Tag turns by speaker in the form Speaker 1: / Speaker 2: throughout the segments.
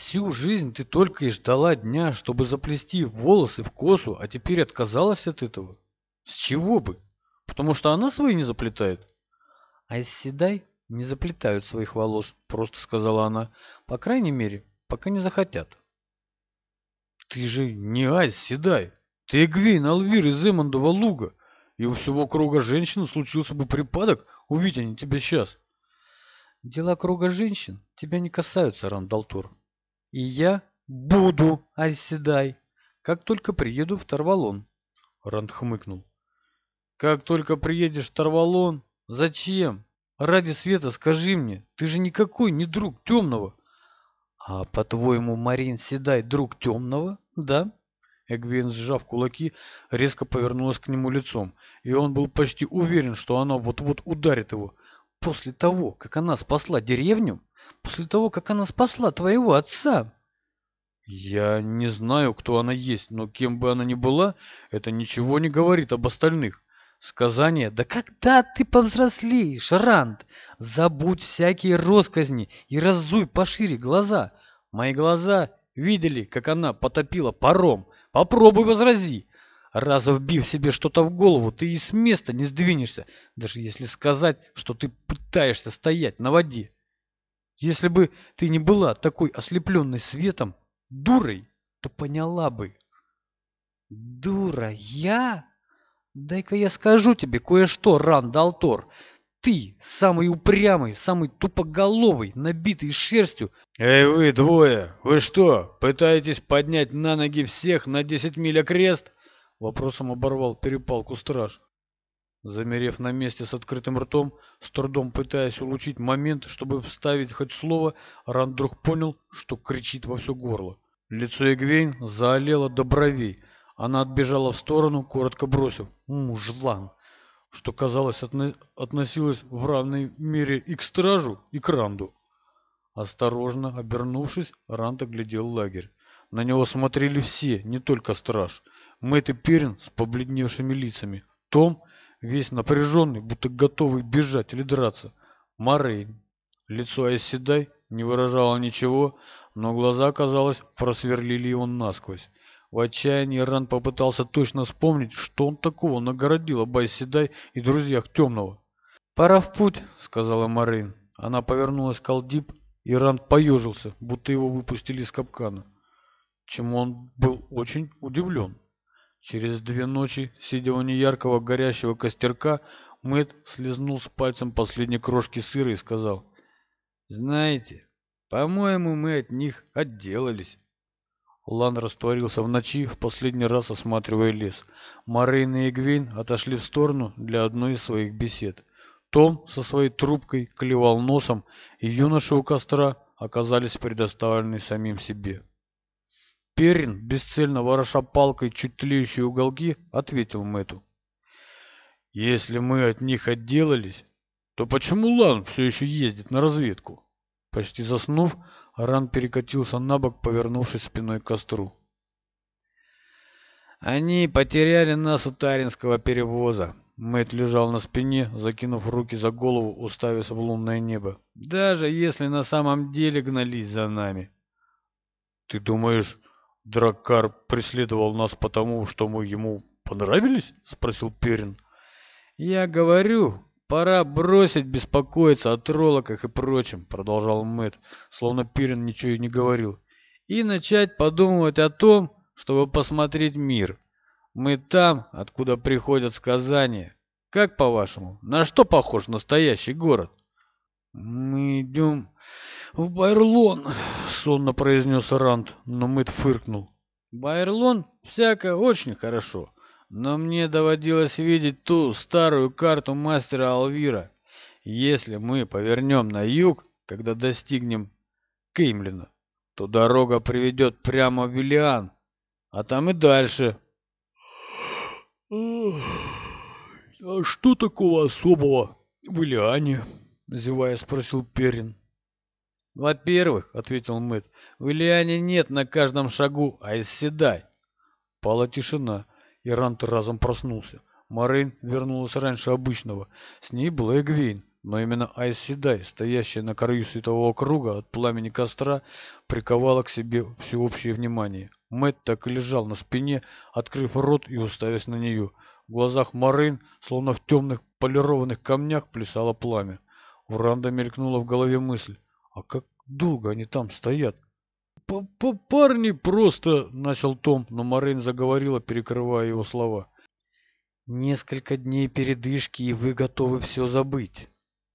Speaker 1: Всю жизнь ты только и ждала дня, чтобы заплести волосы в косу, а теперь отказалась от этого? С чего бы? Потому что она свои не заплетает. А из не заплетают своих волос, просто сказала она. По крайней мере, пока не захотят. Ты же не Айс Седай. Ты Эгвейн Алвир из Эмондова луга. И у всего круга женщин случился бы припадок, увидя они тебя сейчас. Дела круга женщин тебя не касаются, Рандалтур. И я буду, оседай, как только приеду в Тарвалон. Ранд хмыкнул. Как только приедешь в Тарвалон? Зачем? Ради света скажи мне, ты же никакой не друг темного. А по-твоему, Марин Седай друг темного, да? Эгвин, сжав кулаки, резко повернулась к нему лицом, и он был почти уверен, что она вот-вот ударит его. После того, как она спасла деревню? после того, как она спасла твоего отца?» «Я не знаю, кто она есть, но кем бы она ни была, это ничего не говорит об остальных. Сказание «Да когда ты повзрослеешь, Ранд? Забудь всякие росказни и разуй пошире глаза. Мои глаза видели, как она потопила паром. Попробуй возрази. Раз вбив себе что-то в голову, ты и с места не сдвинешься, даже если сказать, что ты пытаешься стоять на воде». Если бы ты не была такой ослепленной светом, дурой, то поняла бы. Дура я? Дай-ка я скажу тебе кое-что, Рандалтор. Ты самый упрямый, самый тупоголовый, набитый шерстью.
Speaker 2: Эй вы двое, вы что, пытаетесь поднять на ноги всех на десять миль окрест?
Speaker 1: Вопросом оборвал перепалку страж. Замерев на месте с открытым ртом, с трудом пытаясь улучшить момент, чтобы вставить хоть слово, Ран понял, что кричит во все горло. Лицо Эгвейн заолело до бровей. Она отбежала в сторону, коротко бросив «Мужлан», что, казалось, отно относилось в равной мере и к стражу, и к Ранду. Осторожно обернувшись, Ранд оглядел лагерь. На него смотрели все, не только страж. Мэтт и Перин с побледневшими лицами. Том весь напряженный, будто готовый бежать или драться. Морейн. Лицо Айседай не выражало ничего, но глаза, казалось, просверлили его насквозь. В отчаянии Ран попытался точно вспомнить, что он такого нагородил об Айседай и друзьях Темного. «Пора в путь», — сказала Морейн. Она повернулась к Алдип, и Ран поежился, будто его выпустили из капкана, чему он был очень удивлен. Через две ночи, сидя у неяркого горящего костерка, Мэтт слезнул с пальцем последней крошки сыра и сказал, «Знаете, по-моему, мы от них отделались». Лан растворился в ночи, в последний раз осматривая лес. Морейн и Эгвейн отошли в сторону для одной из своих бесед. Том со своей трубкой клевал носом, и юноши у костра оказались предоставлены самим себе. Перрин, бесцельно вороша палкой чуть тлеющие уголки, ответил Мэтту. «Если мы от них отделались, то почему Лан все еще ездит на разведку?» Почти заснув, Ран перекатился на бок, повернувшись спиной к костру. «Они потеряли нас у Таринского перевоза», Мэт лежал на спине, закинув руки за голову, уставясь в лунное небо. «Даже если на самом деле гнались за нами». «Ты думаешь, Драккар преследовал нас потому, что мы ему понравились?» — спросил Перин. «Я говорю, пора бросить беспокоиться о троллоках и прочем», — продолжал Мэт, словно Перин ничего и не говорил, «и начать подумывать о том, чтобы посмотреть мир. Мы там, откуда приходят сказания. Как, по-вашему, на что похож настоящий город?» «Мы идем в «Байрлон!» — сонно произнес Ранд, но Мэтт фыркнул. «Байрлон всякое очень хорошо, но мне доводилось видеть ту старую карту мастера Алвира. Если мы повернем на юг, когда достигнем Кеймлина, то дорога приведет прямо в Виллиан, а там и дальше».
Speaker 2: «А что такого особого в Ильяне?» — зевая спросил Перин.
Speaker 1: «Во-первых, — ответил Мэтт, — влияния нет на каждом шагу, а исседай!» Пала тишина, и Рант разом проснулся. Марин вернулась раньше обычного. С ней была Эгвейн, но именно Айседай, стоящая на краю светового круга от пламени костра, приковала к себе всеобщее внимание. Мэтт так и лежал на спине, открыв рот и уставясь на нее. В глазах Марин, словно в темных полированных камнях, плясало пламя. У Ранда мелькнула в голове мысль. А как долго они там стоят? П -п «Парни просто...» — начал Том, но Морейн заговорила, перекрывая его слова. «Несколько дней передышки, и вы готовы все забыть».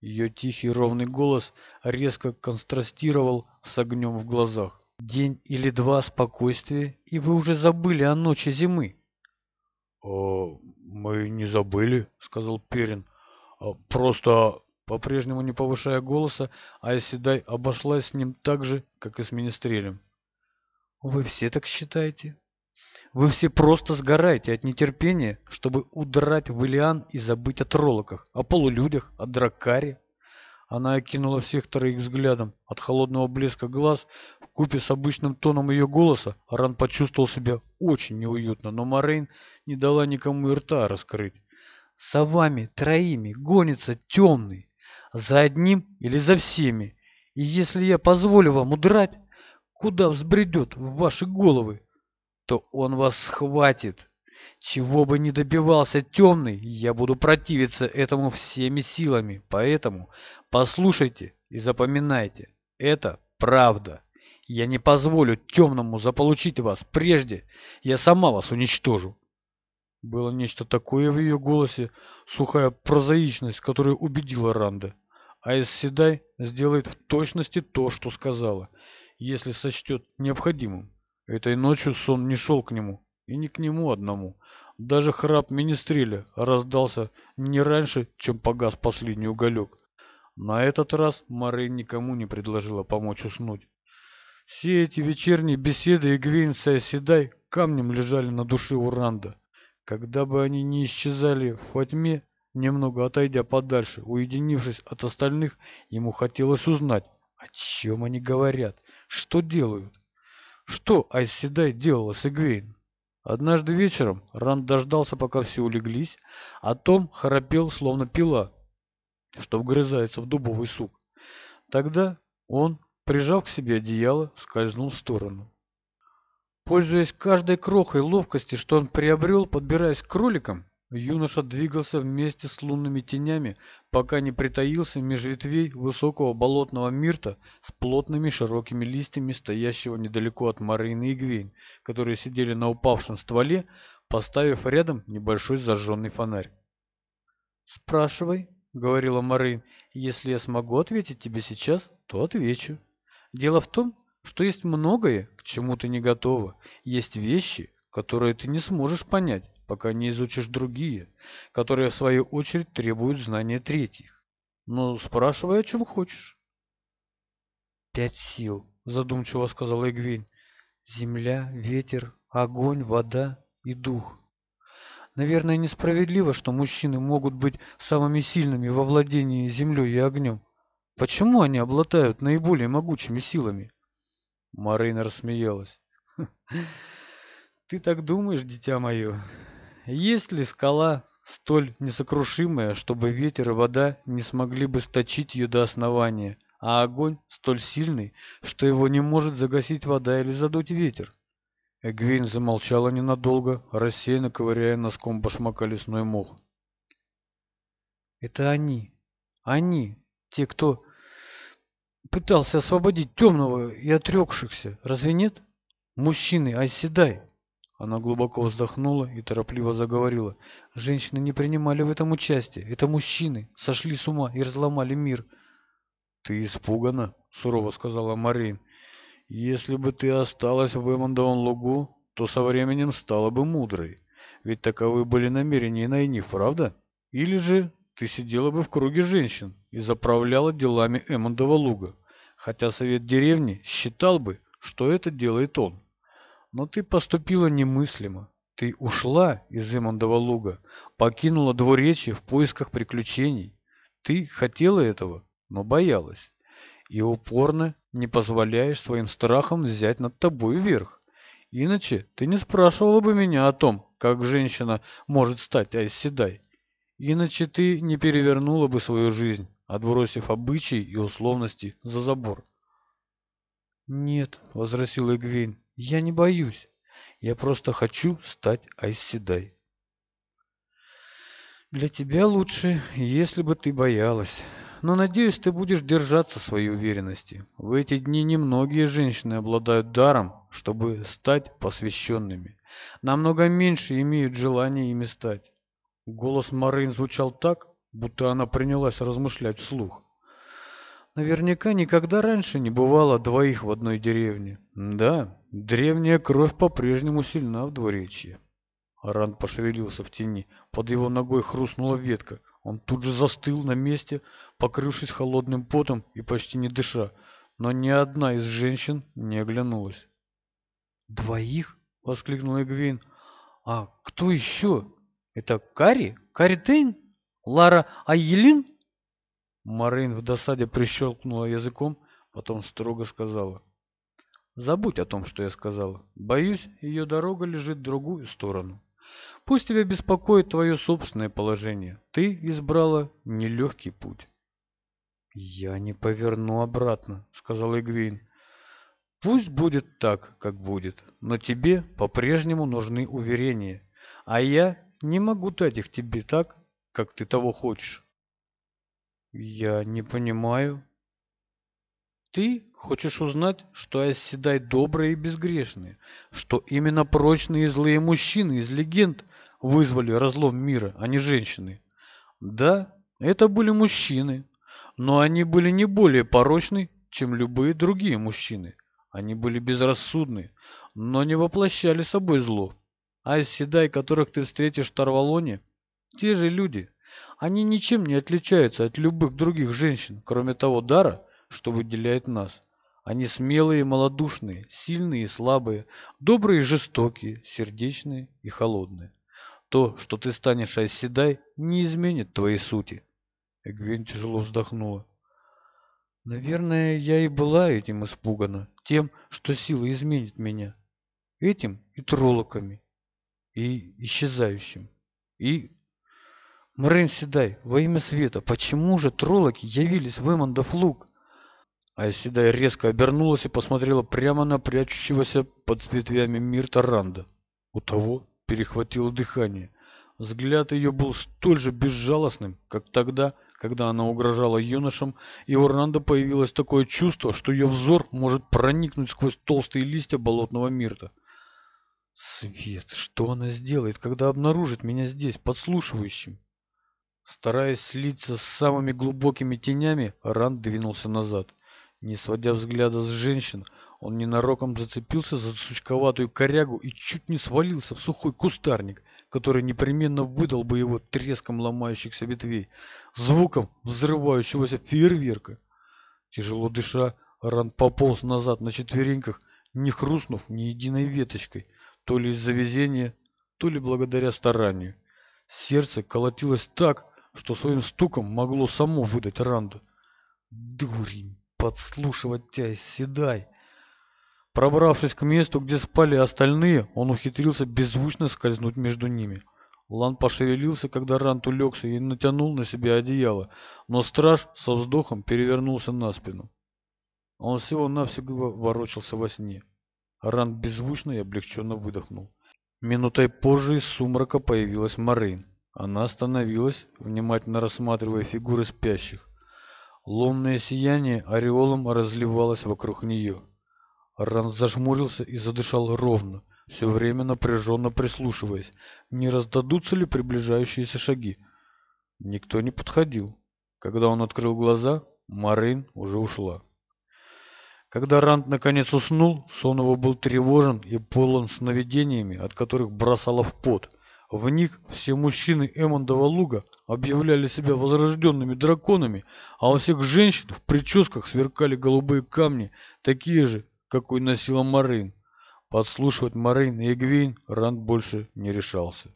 Speaker 1: Ее тихий ровный голос резко контрастировал с огнем в глазах. «День или два спокойствия, и вы уже забыли о ночи зимы».
Speaker 2: «О, мы не забыли», — сказал Перин. А «Просто по-прежнему не повышая голоса, а Айседай обошлась с ним так же, как и с министрелем.
Speaker 1: «Вы все так считаете? Вы все просто сгораете от нетерпения, чтобы удрать в Илиан и забыть о троллоках, о полулюдях, о дракаре?» Она окинула всех троих взглядом. От холодного блеска глаз, в купе с обычным тоном ее голоса, Ран почувствовал себя очень неуютно, но Морейн не дала никому и рта раскрыть. «За вами троими гонится темный, за одним или за всеми. И если я позволю вам удрать, куда взбредет в ваши головы, то он вас схватит. Чего бы ни добивался темный, я буду противиться этому всеми силами. Поэтому послушайте и запоминайте. Это правда. Я не позволю темному заполучить вас прежде. Я сама вас уничтожу. Было нечто такое в ее голосе, сухая прозаичность, которая убедила Ранда. А Седай сделает в точности то, что сказала, если сочтет необходимым. Этой ночью сон не шел к нему, и не к нему одному. Даже храп министреля раздался не раньше, чем погас последний уголек. На этот раз Морей никому не предложила помочь уснуть. Все эти вечерние беседы Игвейн с Айседай камнем лежали на душе у Уранда. Когда бы они ни исчезали во тьме, немного отойдя подальше, уединившись от остальных, ему хотелось узнать, о чем они говорят, что делают. Что Айседай делала с Игвейн? Однажды вечером Ранд дождался, пока все улеглись, а Том храпел, словно пила, что вгрызается в дубовый сук. Тогда он, прижав к себе одеяло, скользнул в сторону. Пользуясь каждой крохой ловкости, что он приобрел, подбираясь к кроликам, юноша двигался вместе с лунными тенями, пока не притаился меж ветвей высокого болотного мирта с плотными широкими листьями, стоящего недалеко от Марины и Гвейн, которые сидели на упавшем стволе, поставив рядом небольшой зажженный фонарь. «Спрашивай», — говорила Марин, — «если я смогу ответить тебе сейчас, то отвечу. Дело в том, что есть многое, к чему ты не готова, есть вещи, которые ты не сможешь понять, пока не изучишь другие, которые в свою очередь требуют знания третьих. Но спрашивай, о чем хочешь. «Пять сил», — задумчиво сказала Игвень. «Земля, ветер, огонь, вода и дух». Наверное, несправедливо, что мужчины могут быть самыми сильными во владении землей и огнем. Почему они обладают наиболее могучими силами? Марина рассмеялась. «Ты так думаешь, дитя мое? Есть ли скала столь несокрушимая, чтобы ветер и вода не смогли бы сточить ее до основания, а огонь столь сильный, что его не может загасить вода или задуть ветер?» Эгвин замолчала ненадолго, рассеянно ковыряя носком башмака лесной мох. «Это они, они, те, кто пытался освободить темного и отрекшихся. Разве нет? Мужчины, айседай!» Она глубоко вздохнула и торопливо заговорила. «Женщины не принимали в этом участие. Это мужчины сошли с ума и разломали мир». «Ты испугана?» — сурово сказала Марин. «Если бы ты осталась в Эмондовом лугу, то со временем стала бы мудрой. Ведь таковы были намерения и Найниф, правда? Или же ты сидела бы в круге женщин и заправляла делами Эммондова луга, хотя совет деревни считал бы, что это делает он. Но ты поступила немыслимо. Ты ушла из Эммондова луга, покинула двуречье в поисках приключений. Ты хотела этого, но боялась. И упорно не позволяешь своим страхам взять над тобой верх. Иначе ты не спрашивала бы меня о том, как женщина может стать Айседай. Иначе ты не перевернула бы свою жизнь, отбросив обычаи и условности за забор. «Нет», — возразил Эгвейн, — «я не боюсь. Я просто хочу стать Айсседай». «Для тебя лучше, если бы ты боялась. Но, надеюсь, ты будешь держаться своей уверенности. В эти дни немногие женщины обладают даром, чтобы стать посвященными. Намного меньше имеют желание ими стать. Голос Морейн звучал так, будто она принялась размышлять вслух. Наверняка никогда раньше не бывало двоих в одной деревне. Да, древняя кровь по-прежнему сильна в дворечье. Аран пошевелился в тени. Под его ногой хрустнула ветка. Он тут же застыл на месте, покрывшись холодным потом и почти не дыша. Но ни одна из женщин не оглянулась. «Двоих?» — воскликнул Эгвин. «А кто еще?» «Это Кари? Каритейн? Лара Айелин?» Марин в досаде прищелкнула языком, потом строго сказала. «Забудь о том, что я сказала. Боюсь, ее дорога лежит в другую сторону. Пусть тебя беспокоит твое собственное положение. Ты избрала нелегкий путь». «Я не поверну обратно», — сказал Игвейн. «Пусть будет так, как будет, но тебе по-прежнему нужны уверения, а я не могу дать их тебе так, как ты того хочешь. Я не понимаю. Ты хочешь узнать, что оседай добрые и безгрешные, что именно прочные и злые мужчины из легенд вызвали разлом мира, а не женщины. Да, это были мужчины, но они были не более порочны, чем любые другие мужчины. Они были безрассудны, но не воплощали собой зло а из седай, которых ты встретишь в Тарвалоне, те же люди. Они ничем не отличаются от любых других женщин, кроме того дара, что выделяет нас. Они смелые и малодушные, сильные и слабые, добрые и жестокие, сердечные и холодные. То, что ты станешь оседай, не изменит твоей сути. Эгвин тяжело вздохнула. Наверное, я и была этим испугана, тем, что сила изменит меня. Этим и троллоками, и исчезающим, и... Мрын Седай, во имя света, почему же троллоки явились в Эмондов луг? А Седай резко обернулась и посмотрела прямо на прячущегося под ветвями Мирта Ранда. У того перехватило дыхание. Взгляд ее был столь же безжалостным, как тогда, когда она угрожала юношам, и у Ранда появилось такое чувство, что ее взор может проникнуть сквозь толстые листья болотного Мирта. Свет, что она сделает, когда обнаружит меня здесь, подслушивающим? Стараясь слиться с самыми глубокими тенями, Ранд двинулся назад. Не сводя взгляда с женщин, он ненароком зацепился за сучковатую корягу и чуть не свалился в сухой кустарник, который непременно выдал бы его треском ломающихся ветвей, звуком взрывающегося фейерверка. Тяжело дыша, Ранд пополз назад на четвереньках, не хрустнув ни единой веточкой, то ли из-за везения, то ли благодаря старанию. Сердце колотилось так, что своим стуком могло само выдать Ранда. «Дурень! Подслушивать тебя, седай!» Пробравшись к месту, где спали остальные, он ухитрился беззвучно скользнуть между ними. Лан пошевелился, когда Рант улегся и натянул на себя одеяло, но страж со вздохом перевернулся на спину. Он всего-навсего ворочался во сне. Ранд беззвучно и облегченно выдохнул. Минутой позже из сумрака появилась Марин. Она остановилась, внимательно рассматривая фигуры спящих. Ломное сияние ореолом разливалось вокруг нее. Ранд зажмурился и задышал ровно, все время напряженно прислушиваясь, не раздадутся ли приближающиеся шаги. Никто не подходил. Когда он открыл глаза, Марин уже ушла. Когда Ранд наконец уснул, сон его был тревожен и полон сновидениями, от которых бросало в пот. В них все мужчины Эммондова луга объявляли себя возрожденными драконами, а у всех женщин в прическах сверкали голубые камни, такие же, какой носила Марин. Подслушивать Марин и Эгвейн Ранд больше не решался.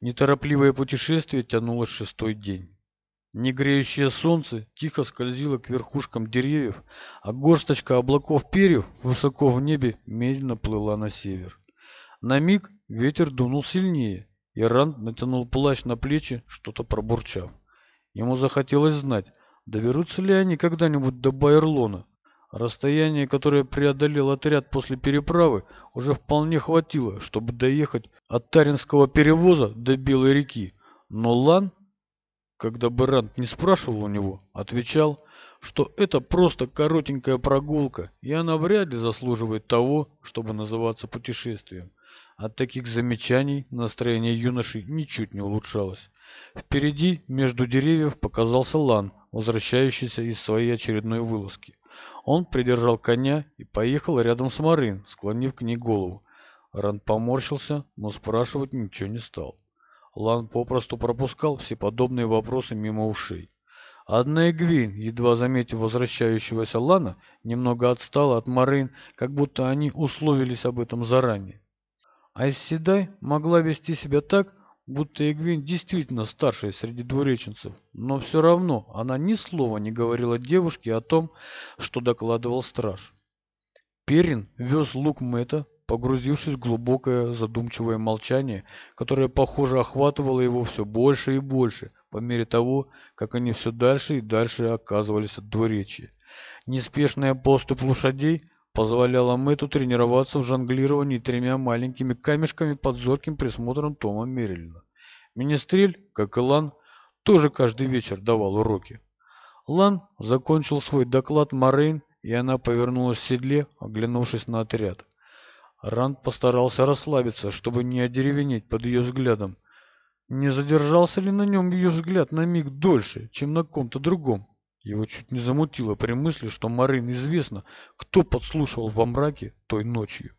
Speaker 1: Неторопливое путешествие тянулось шестой день. Негреющее солнце тихо скользило к верхушкам деревьев, а горсточка облаков перьев высоко в небе медленно плыла на север. На миг ветер дунул сильнее, и Ранд натянул плащ на плечи, что-то пробурчав. Ему захотелось знать, доберутся ли они когда-нибудь до Байерлона. Расстояние, которое преодолел отряд после переправы, уже вполне хватило, чтобы доехать от Таринского перевоза до Белой реки. Но Лан когда Бранд не спрашивал у него, отвечал, что это просто коротенькая прогулка, и она вряд ли заслуживает того, чтобы называться путешествием. От таких замечаний настроение юноши ничуть не улучшалось. Впереди, между деревьев, показался Лан, возвращающийся из своей очередной вылазки. Он придержал коня и поехал рядом с Марин, склонив к ней голову. Ран поморщился, но спрашивать ничего не стал. Лан попросту пропускал все подобные вопросы мимо ушей. Одна Эгвин, едва заметив возвращающегося Лана, немного отстала от Марин, как будто они условились об этом заранее. Айседай могла вести себя так, будто Эгвин действительно старшая среди двуреченцев, но все равно она ни слова не говорила девушке о том, что докладывал страж. Перин вез лук Мэтта погрузившись в глубокое задумчивое молчание, которое, похоже, охватывало его все больше и больше, по мере того, как они все дальше и дальше оказывались от двуречья. Неспешная поступ лошадей позволяла Мэтту тренироваться в жонглировании тремя маленькими камешками под зорким присмотром Тома Мерилина. Министрель, как и Лан, тоже каждый вечер давал уроки. Лан закончил свой доклад Морейн, и она повернулась в седле, оглянувшись на отряд. Ранд постарался расслабиться, чтобы не одеревенеть под ее взглядом. Не задержался ли на нем ее взгляд на миг дольше, чем на ком-то другом? Его чуть не замутило при мысли, что Марин известно, кто подслушивал во мраке той ночью.